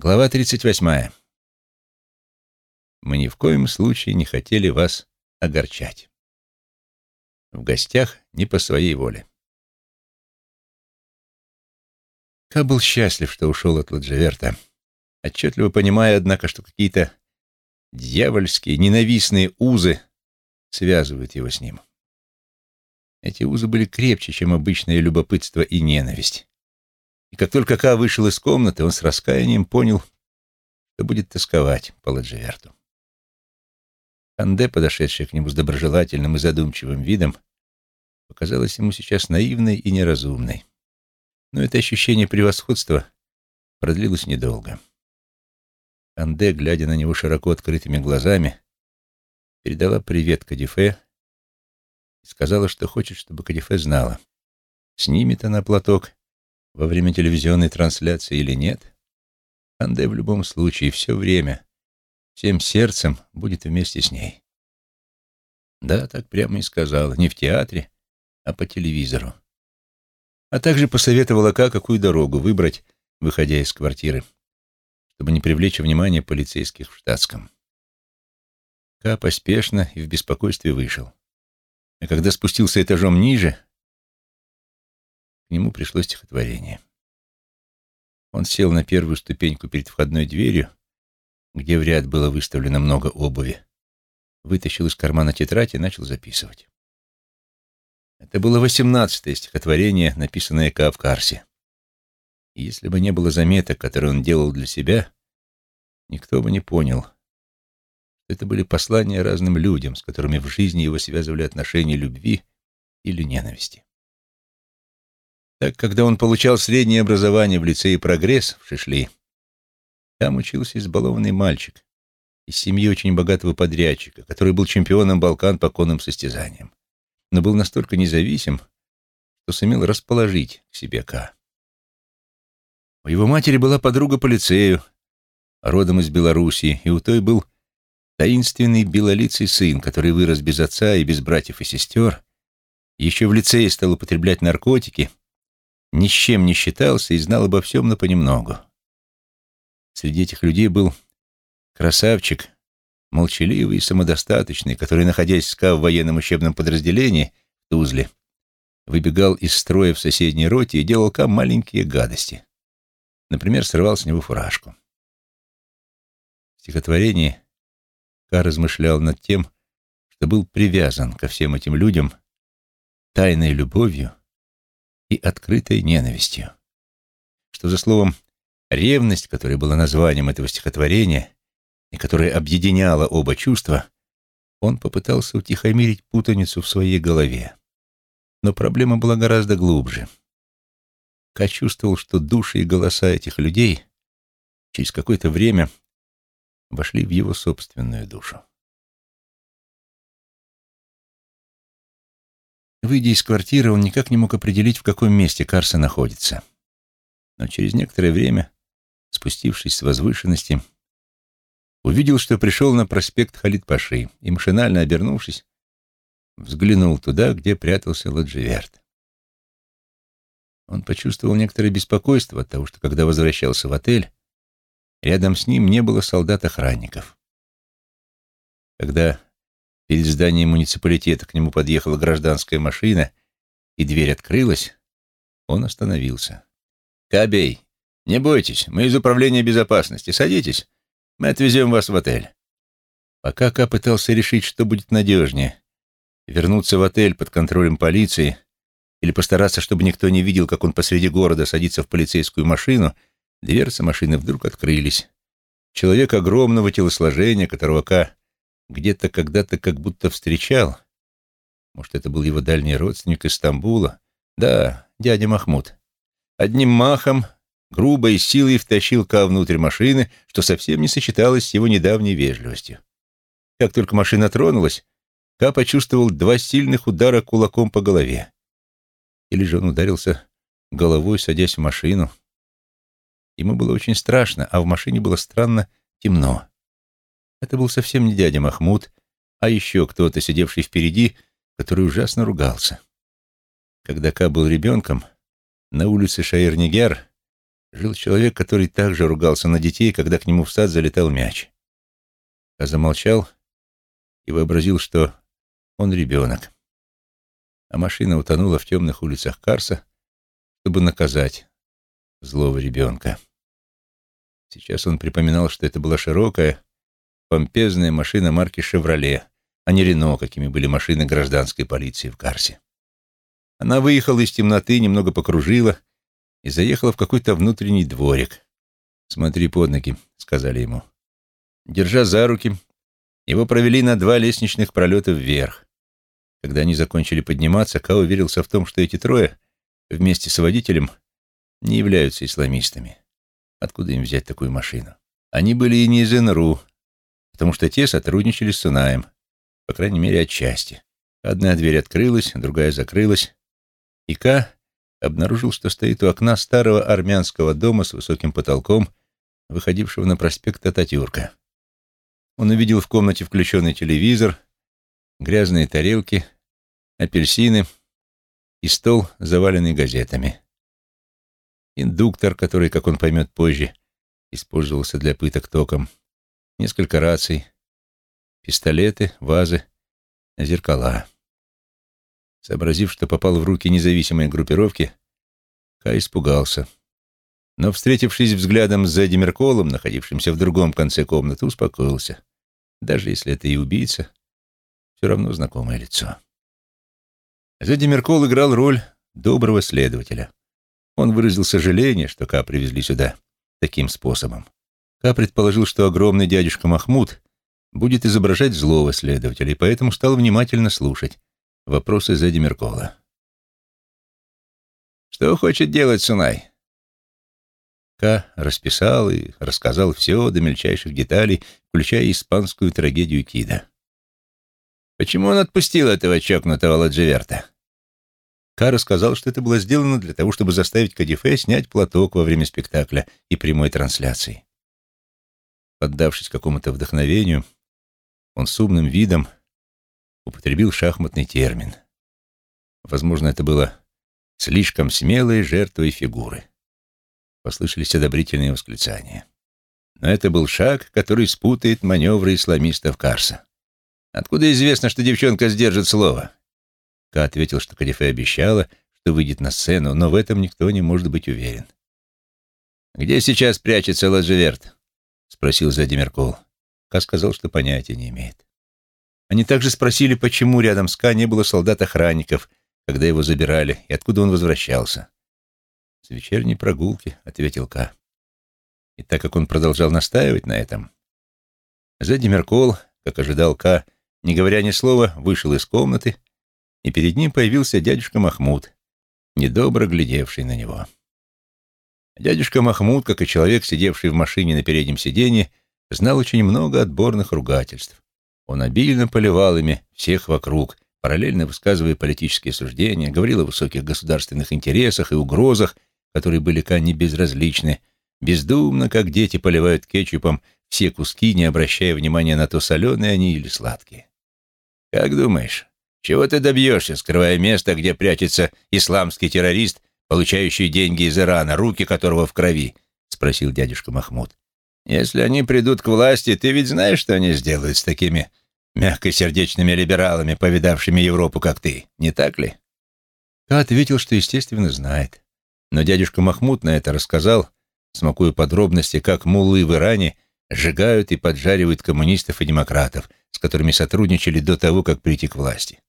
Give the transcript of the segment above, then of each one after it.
Глава 38. Мы ни в коем случае не хотели вас огорчать. В гостях не по своей воле. Ка был счастлив, что ушел от Ладжеверта, отчетливо понимая, однако, что какие-то дьявольские, ненавистные узы связывают его с ним. Эти узы были крепче, чем обычное любопытство и ненависть. И как только Ка вышел из комнаты, он с раскаянием понял, что будет тосковать по Ладжеверту. Анде, подошедшая к нему с доброжелательным и задумчивым видом, показалась ему сейчас наивной и неразумной. Но это ощущение превосходства продлилось недолго. Анде, глядя на него широко открытыми глазами, передала привет Кадифе и сказала, что хочет, чтобы Кадифе знала, снимет она платок во время телевизионной трансляции или нет, Анде в любом случае все время, всем сердцем будет вместе с ней. Да, так прямо и сказала, не в театре, а по телевизору. А также посоветовала Ка, какую дорогу выбрать, выходя из квартиры, чтобы не привлечь внимание полицейских в штатском. Ка поспешно и в беспокойстве вышел. А когда спустился этажом ниже, к нему пришло стихотворение. Он сел на первую ступеньку перед входной дверью, где в ряд было выставлено много обуви, вытащил из кармана тетрадь и начал записывать. Это было восемнадцатое стихотворение, написанное Каавкарсе. И если бы не было заметок, которые он делал для себя, никто бы не понял, это были послания разным людям, с которыми в жизни его связывали отношения любви или ненависти. Так, когда он получал среднее образование в лицее «Прогресс» в Шишли, там учился избалованный мальчик из семьи очень богатого подрядчика, который был чемпионом Балкан по конным состязаниям, но был настолько независим, что сумел расположить к себе К. У его матери была подруга по лицею, родом из Белоруссии, и у той был таинственный белолицый сын, который вырос без отца и без братьев и сестер, еще в лицее стал употреблять наркотики ни с чем не считался и знал обо всем, но понемногу. Среди этих людей был красавчик, молчаливый и самодостаточный, который, находясь ска в военном учебном подразделении в Тузле, выбегал из строя в соседней роте и делал Ка маленькие гадости. Например, срывал с него фуражку. В стихотворении Ка размышлял над тем, что был привязан ко всем этим людям тайной любовью и открытой ненавистью. Что за словом «ревность», которая была названием этого стихотворения и которая объединяла оба чувства, он попытался утихомирить путаницу в своей голове. Но проблема была гораздо глубже. Ка чувствовал, что души и голоса этих людей через какое-то время вошли в его собственную душу. Выйдя из квартиры, он никак не мог определить, в каком месте Карса находится. Но через некоторое время, спустившись с возвышенности, увидел, что пришел на проспект Халид-Паши и, машинально обернувшись, взглянул туда, где прятался Ладживерт. Он почувствовал некоторое беспокойство от того, что, когда возвращался в отель, рядом с ним не было солдат-охранников. Когда Перед зданием муниципалитета к нему подъехала гражданская машина, и дверь открылась. Он остановился. «Кабей, не бойтесь, мы из управления безопасности. Садитесь, мы отвезем вас в отель». Пока Ка пытался решить, что будет надежнее — вернуться в отель под контролем полиции или постараться, чтобы никто не видел, как он посреди города садится в полицейскую машину, дверцы машины вдруг открылись. Человек огромного телосложения, которого Ка где-то когда-то как будто встречал. Может, это был его дальний родственник из Стамбула? Да, дядя Махмуд. Одним махом, грубой силой втащил Ка внутрь машины, что совсем не сочеталось с его недавней вежливостью. Как только машина тронулась, Ка почувствовал два сильных удара кулаком по голове. Или же он ударился головой, садясь в машину. Ему было очень страшно, а в машине было странно темно. Это был совсем не дядя Махмуд, а еще кто-то, сидевший впереди, который ужасно ругался. Когда Ка был ребенком, на улице Шаир-Нигер жил человек, который также ругался на детей, когда к нему в сад залетал мяч. А замолчал и вообразил, что он ребенок. А машина утонула в темных улицах Карса, чтобы наказать злого ребенка. Сейчас он припоминал, что это была широкая, помпезная машина марки «Шевроле», а не «Рено», какими были машины гражданской полиции в Карсе. Она выехала из темноты, немного покружила и заехала в какой-то внутренний дворик. «Смотри под ноги», — сказали ему. Держа за руки, его провели на два лестничных пролета вверх. Когда они закончили подниматься, Ка уверился в том, что эти трое, вместе с водителем, не являются исламистами. Откуда им взять такую машину? Они были и не из НРУ, потому что те сотрудничали с Сунаем, по крайней мере, отчасти. Одна дверь открылась, другая закрылась, и Ка обнаружил, что стоит у окна старого армянского дома с высоким потолком, выходившего на проспект Ататюрка. Он увидел в комнате включенный телевизор, грязные тарелки, апельсины и стол, заваленный газетами индуктор, который, как он поймет позже, использовался для пыток током, несколько раций, пистолеты, вазы, зеркала. Сообразив, что попал в руки независимой группировки, Кай испугался. Но, встретившись взглядом с Зэдди Мерколом, находившимся в другом конце комнаты, успокоился. Даже если это и убийца, все равно знакомое лицо. Зэдди Меркол играл роль доброго следователя. Он выразил сожаление, что Ка привезли сюда таким способом. Ка предположил, что огромный дядюшка Махмуд будет изображать злого следователя, и поэтому стал внимательно слушать вопросы Зэдди Меркола. «Что хочет делать Сунай?» Ка расписал и рассказал все до мельчайших деталей, включая испанскую трагедию Кида. «Почему он отпустил этого чокнутого Ладживерта?» Ка рассказал, что это было сделано для того, чтобы заставить Кадифе снять платок во время спектакля и прямой трансляции. Поддавшись какому-то вдохновению, он с умным видом употребил шахматный термин. Возможно, это было слишком смелой жертвой фигуры. Послышались одобрительные восклицания. Но это был шаг, который спутает маневры исламистов Карса. Откуда известно, что девчонка сдержит слово? Ка ответил, что Кадифе обещала, что выйдет на сцену, но в этом никто не может быть уверен. «Где сейчас прячется Ладжеверт?» — спросил сзади Меркул. Ка сказал, что понятия не имеет. Они также спросили, почему рядом с Ка не было солдат-охранников, когда его забирали, и откуда он возвращался. «С вечерней прогулки», — ответил Ка. И так как он продолжал настаивать на этом, Зэдди Меркол, как ожидал Ка, не говоря ни слова, вышел из комнаты и перед ним появился дядюшка Махмуд, недобро глядевший на него. Дядюшка Махмуд, как и человек, сидевший в машине на переднем сиденье, знал очень много отборных ругательств. Он обильно поливал ими всех вокруг, параллельно высказывая политические суждения, говорил о высоких государственных интересах и угрозах, которые были Канне безразличны, бездумно, как дети поливают кетчупом все куски, не обращая внимания на то, соленые они или сладкие. «Как думаешь, чего ты добьешься, скрывая место, где прячется исламский террорист, получающий деньги из Ирана, руки которого в крови?» — спросил дядюшка Махмуд. «Если они придут к власти, ты ведь знаешь, что они сделают с такими мягкосердечными либералами, повидавшими Европу, как ты, не так ли?» Ка ответил, что, естественно, знает. Но дядюшка Махмуд на это рассказал, смакуя подробности, как муллы в Иране сжигают и поджаривают коммунистов и демократов, с которыми сотрудничали до того, как прийти к власти.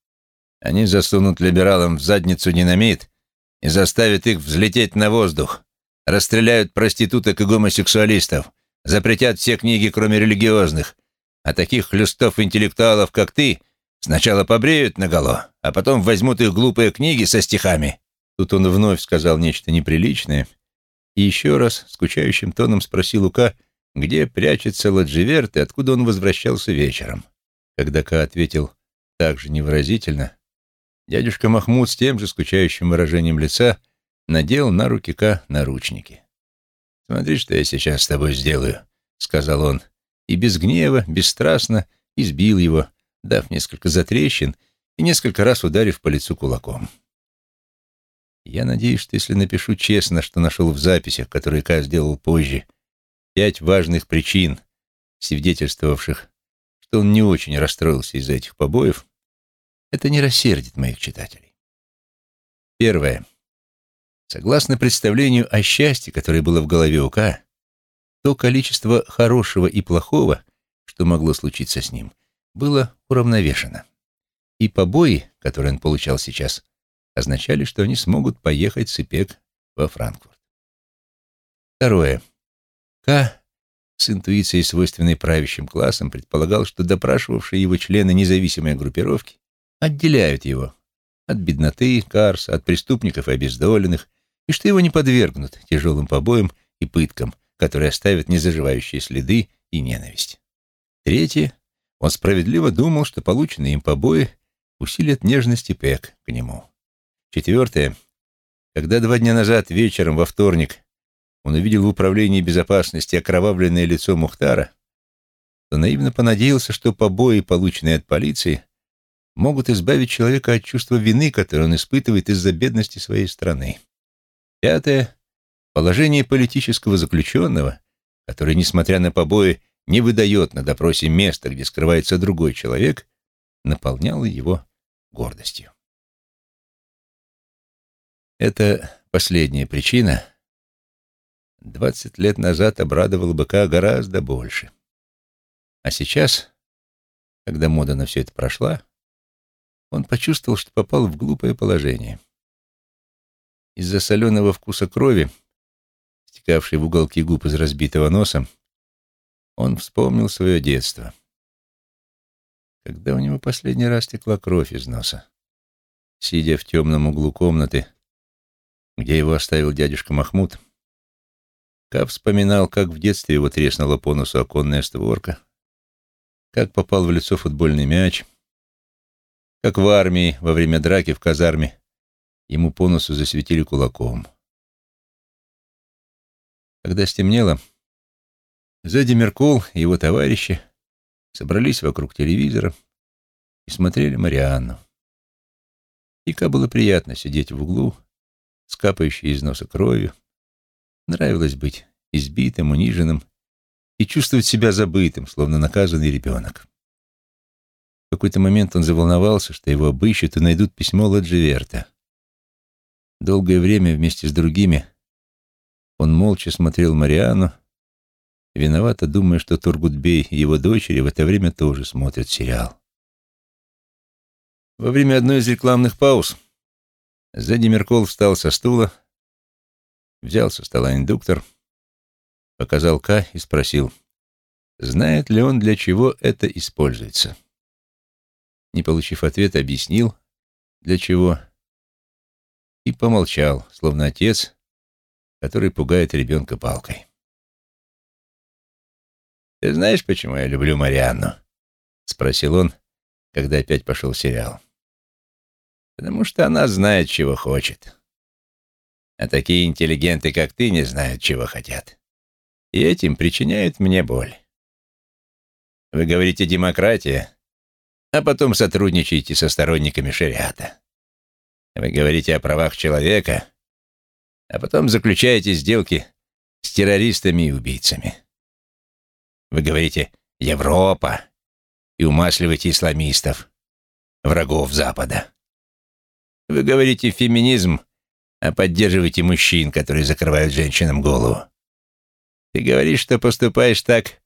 Они засунут либералам в задницу динамит и заставят их взлететь на воздух, расстреляют проституток и гомосексуалистов, запретят все книги, кроме религиозных, а таких хлюстов-интеллектуалов, как ты, сначала побреют наголо, а потом возьмут их глупые книги со стихами». Тут он вновь сказал нечто неприличное и еще раз скучающим тоном спросил у Ка, где прячется Ладживерт и откуда он возвращался вечером. Когда Ка ответил так же невыразительно, Дядюшка Махмуд с тем же скучающим выражением лица надел на руки Ка наручники. «Смотри, что я сейчас с тобой сделаю», — сказал он, и без гнева, бесстрастно избил его, дав несколько затрещин и несколько раз ударив по лицу кулаком. Я надеюсь, что если напишу честно, что нашел в записях, которые Ка сделал позже, пять важных причин, свидетельствовавших, что он не очень расстроился из-за этих побоев, это не рассердит моих читателей. Первое. Согласно представлению о счастье, которое было в голове у Ка, то количество хорошего и плохого, что могло случиться с ним, было уравновешено. И побои, которые он получал сейчас, означали, что они смогут поехать с Ипек во Франкфурт. Второе. К с интуицией, свойственной правящим классам, предполагал, что допрашивавшие его члены независимой группировки отделяют его от бедноты, карса, от преступников и обездоленных, и что его не подвергнут тяжелым побоям и пыткам, которые оставят незаживающие следы и ненависть. Третье. Он справедливо думал, что полученные им побои усилят нежность и Пек к нему. Четвертое. Когда два дня назад вечером во вторник он увидел в управлении безопасности окровавленное лицо Мухтара, то наивно понадеялся, что побои, полученные от полиции, могут избавить человека от чувства вины, которое он испытывает из-за бедности своей страны. Пятое. Положение политического заключенного, который, несмотря на побои, не выдает на допросе место, где скрывается другой человек, наполняло его гордостью. Это последняя причина двадцать лет назад обрадовала быка гораздо больше. А сейчас, когда мода на все это прошла, он почувствовал, что попал в глупое положение. Из-за соленого вкуса крови, стекавшей в уголки губ из разбитого носа, он вспомнил свое детство. Когда у него последний раз текла кровь из носа? Сидя в темном углу комнаты, где его оставил дядюшка Махмуд, Кап вспоминал, как в детстве его треснула по носу оконная створка, как попал в лицо футбольный мяч, как в армии во время драки в казарме ему по носу засветили кулаком. Когда стемнело, сзади Меркул и его товарищи собрались вокруг телевизора и смотрели Марианну. Ика было приятно сидеть в углу, с капающей из носа кровью. Нравилось быть избитым, униженным и чувствовать себя забытым, словно наказанный ребенок. В какой-то момент он заволновался, что его обыщут и найдут письмо Ладживерта. Долгое время вместе с другими он молча смотрел Мариану, виновато думая, что Тургутбей и его дочери в это время тоже смотрят сериал. Во время одной из рекламных пауз Сзади Меркол встал со стула, взял со стола индуктор, показал К и спросил, знает ли он, для чего это используется. Не получив ответа, объяснил, для чего, и помолчал, словно отец, который пугает ребенка палкой. «Ты знаешь, почему я люблю Марианну?» — спросил он, когда опять пошел сериал потому что она знает, чего хочет. А такие интеллигенты, как ты, не знают, чего хотят. И этим причиняют мне боль. Вы говорите «демократия», а потом сотрудничаете со сторонниками шариата. Вы говорите о правах человека, а потом заключаете сделки с террористами и убийцами. Вы говорите «Европа» и умасливаете исламистов, врагов Запада. Вы говорите феминизм, а поддерживаете мужчин, которые закрывают женщинам голову. Ты говоришь, что поступаешь так,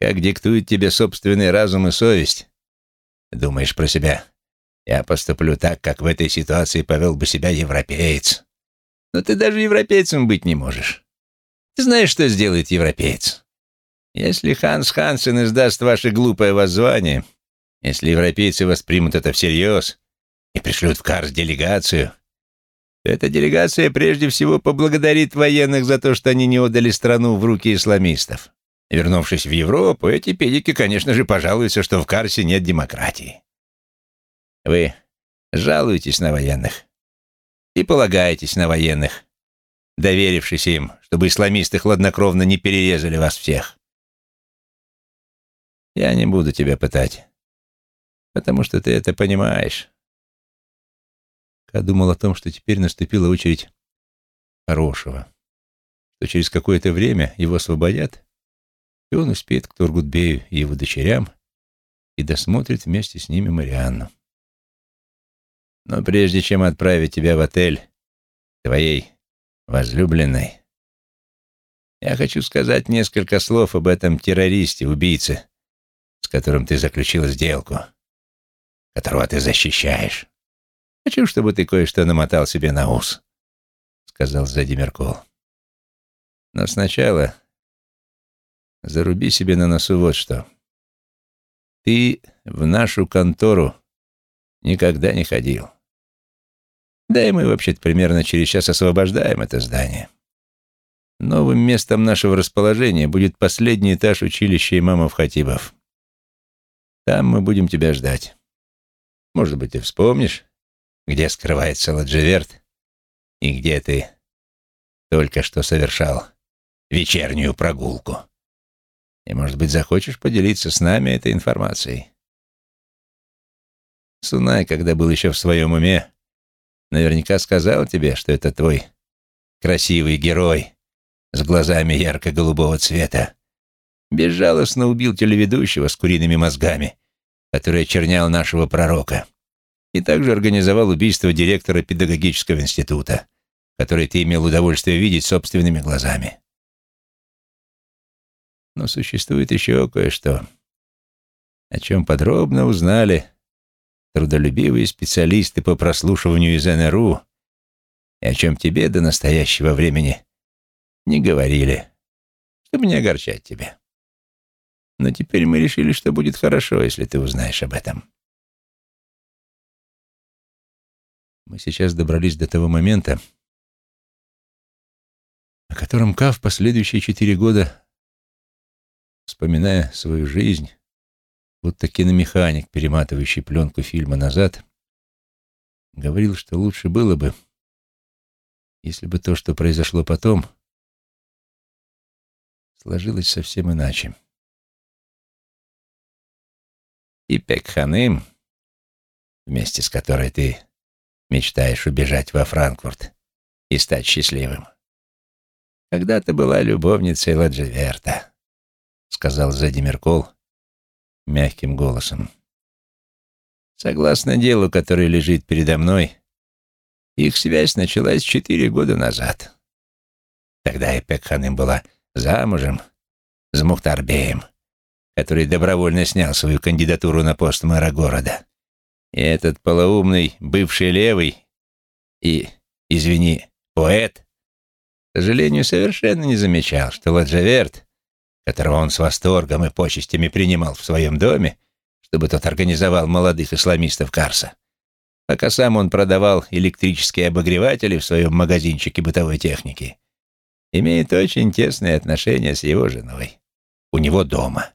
как диктует тебе собственный разум и совесть. Думаешь про себя. Я поступлю так, как в этой ситуации повел бы себя европеец. Но ты даже европейцем быть не можешь. Ты знаешь, что сделает европеец? Если Ханс Хансен издаст ваше глупое воззвание, если европейцы воспримут это всерьез, и пришлют в Карс делегацию, эта делегация прежде всего поблагодарит военных за то, что они не отдали страну в руки исламистов. Вернувшись в Европу, эти педики, конечно же, пожалуются, что в Карсе нет демократии. Вы жалуетесь на военных и полагаетесь на военных, доверившись им, чтобы исламисты хладнокровно не перерезали вас всех. Я не буду тебя пытать, потому что ты это понимаешь. Ка думал о том, что теперь наступила очередь хорошего, что через какое-то время его освободят, и он успеет к Тургутбею и его дочерям и досмотрит вместе с ними Марианну. Но прежде чем отправить тебя в отель твоей возлюбленной, я хочу сказать несколько слов об этом террористе, убийце, с которым ты заключил сделку, которого ты защищаешь. Хочу, чтобы ты кое-что намотал себе на ус, — сказал сзади Меркол. Но сначала заруби себе на носу вот что. Ты в нашу контору никогда не ходил. Да и мы вообще-то примерно через час освобождаем это здание. Новым местом нашего расположения будет последний этаж училища имамов Хатибов. Там мы будем тебя ждать. Может быть, ты вспомнишь, где скрывается Ладживерт и где ты только что совершал вечернюю прогулку. И, может быть, захочешь поделиться с нами этой информацией. Сунай, когда был еще в своем уме, наверняка сказал тебе, что это твой красивый герой с глазами ярко-голубого цвета. Безжалостно убил телеведущего с куриными мозгами, который очернял нашего пророка, и также организовал убийство директора педагогического института, который ты имел удовольствие видеть собственными глазами. Но существует еще кое-что, о чем подробно узнали трудолюбивые специалисты по прослушиванию из НРУ, и о чем тебе до настоящего времени не говорили, чтобы не огорчать тебя. Но теперь мы решили, что будет хорошо, если ты узнаешь об этом. Мы сейчас добрались до того момента, о котором Кав последующие четыре года, вспоминая свою жизнь, будто киномеханик, перематывающий пленку фильма назад, говорил, что лучше было бы, если бы то, что произошло потом, сложилось совсем иначе. И Пекханым, вместе с которой ты мечтаешь убежать во Франкфурт и стать счастливым, когда-то была любовницей Ладжеверта, сказал Задимир Кол, мягким голосом. Согласно делу, которое лежит передо мной, их связь началась четыре года назад. Тогда Эпек Ханым была замужем с Мухтарбеем, который добровольно снял свою кандидатуру на пост мэра города. И этот полоумный бывший левый и, извини, поэт, к сожалению, совершенно не замечал, что Ладжаверт которого он с восторгом и почестями принимал в своем доме, чтобы тот организовал молодых исламистов Карса, пока сам он продавал электрические обогреватели в своем магазинчике бытовой техники, имеет очень тесные отношения с его женой. У него дома.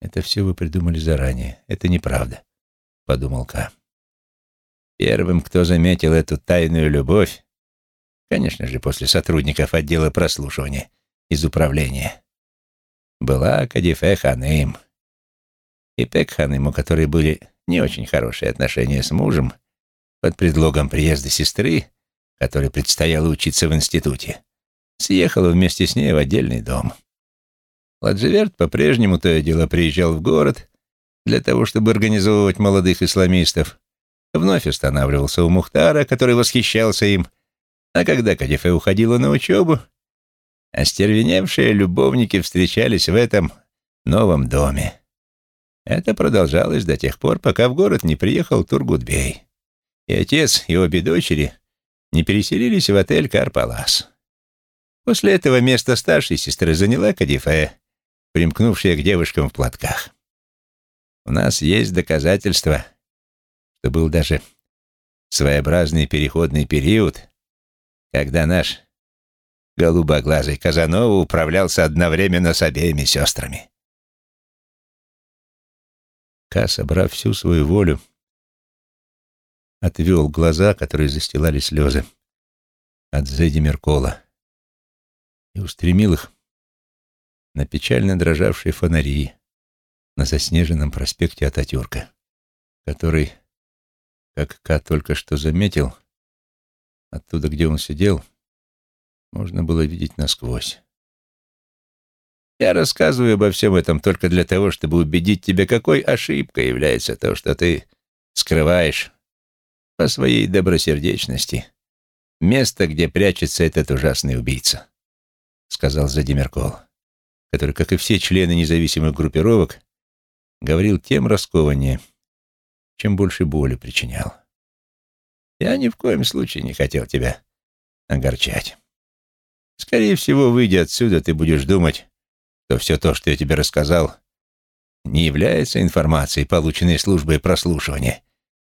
«Это все вы придумали заранее. Это неправда», — подумал Ка. Первым, кто заметил эту тайную любовь, конечно же, после сотрудников отдела прослушивания, из управления. Была Кадифе Ханым. И Пек Ханым, у которой были не очень хорошие отношения с мужем, под предлогом приезда сестры, которой предстояло учиться в институте, съехала вместе с ней в отдельный дом. Ладживерт по-прежнему то и дело приезжал в город для того, чтобы организовывать молодых исламистов, вновь останавливался у Мухтара, который восхищался им, а когда Кадифе уходила на учебу, Остервеневшие любовники встречались в этом новом доме. Это продолжалось до тех пор, пока в город не приехал Тургутбей. И отец, и обе дочери не переселились в отель Карпалас. После этого место старшей сестры заняла Кадифе, примкнувшая к девушкам в платках. У нас есть доказательства, что был даже своеобразный переходный период, когда наш голубоглазый Казанова управлялся одновременно с обеими сестрами. Ка, собрав всю свою волю, отвел глаза, которые застилали слезы от Зеди Меркола, и устремил их на печально дрожавшие фонари на заснеженном проспекте Ататюрка, который Как Ка только что заметил, оттуда, где он сидел, можно было видеть насквозь. Я рассказываю обо всем этом только для того, чтобы убедить тебя, какой ошибкой является то, что ты скрываешь по своей добросердечности место, где прячется этот ужасный убийца, — сказал Задимеркол, который, как и все члены независимых группировок, говорил тем раскованнее, чем больше боли причинял. Я ни в коем случае не хотел тебя огорчать. Скорее всего, выйдя отсюда, ты будешь думать, что все то, что я тебе рассказал, не является информацией, полученной службой прослушивания,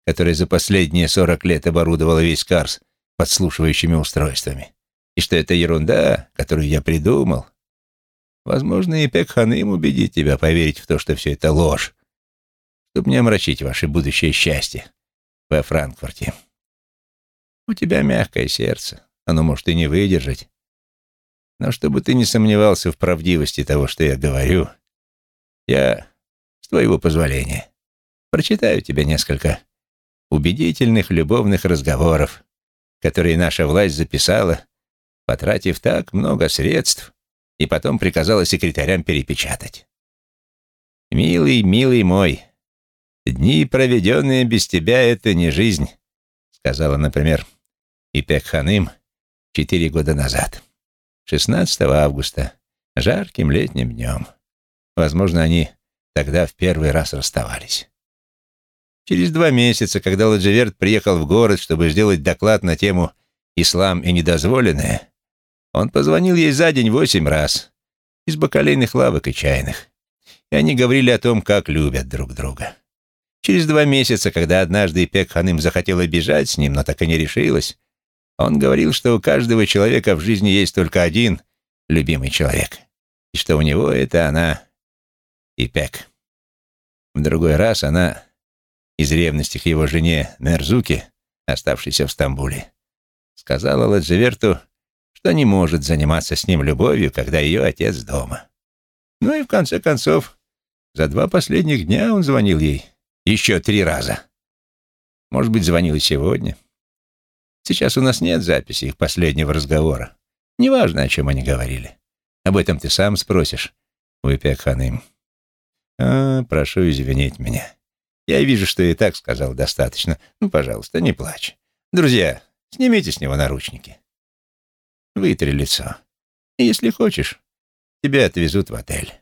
которая за последние сорок лет оборудовала весь Карс подслушивающими устройствами, и что это ерунда, которую я придумал. Возможно, и Пекханым убедит тебя поверить в то, что все это ложь, чтобы не омрачить ваше будущее счастье во Франкфурте. У тебя мягкое сердце, оно может и не выдержать. Но чтобы ты не сомневался в правдивости того, что я говорю, я, с твоего позволения, прочитаю тебе несколько убедительных любовных разговоров, которые наша власть записала, потратив так много средств, и потом приказала секретарям перепечатать. «Милый, милый мой, «Дни, проведенные без тебя, — это не жизнь», — сказала, например, Ипек Ханым четыре года назад, 16 августа, жарким летним днем. Возможно, они тогда в первый раз расставались. Через два месяца, когда Ладжеверт приехал в город, чтобы сделать доклад на тему «Ислам и недозволенное», он позвонил ей за день восемь раз из бакалейных лавок и чайных, и они говорили о том, как любят друг друга. Через два месяца, когда однажды Ипек Ханым захотела бежать с ним, но так и не решилась, он говорил, что у каждого человека в жизни есть только один любимый человек, и что у него это она, Ипек. В другой раз она, из ревности к его жене Мерзуке, оставшейся в Стамбуле, сказала Ладжеверту, что не может заниматься с ним любовью, когда ее отец дома. Ну и в конце концов, за два последних дня он звонил ей еще три раза. Может быть, звонил и сегодня. Сейчас у нас нет записи их последнего разговора. Неважно, о чем они говорили. Об этом ты сам спросишь, Уипек Ханым. А, прошу извинить меня. Я вижу, что и так сказал достаточно. Ну, пожалуйста, не плачь. Друзья, снимите с него наручники. Вытри лицо. Если хочешь, тебя отвезут в отель.